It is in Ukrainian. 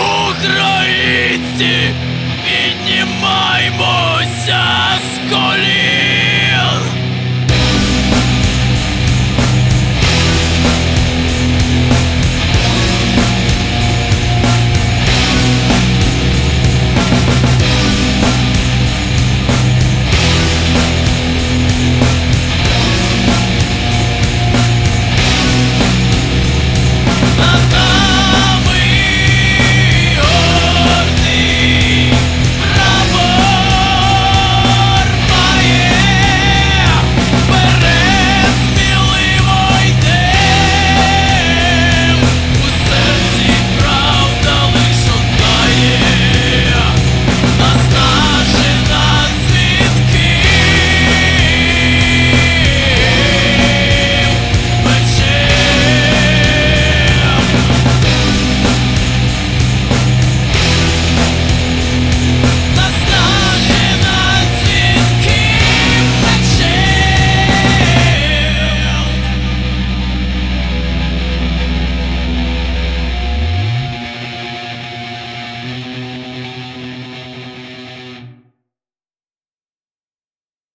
Українці!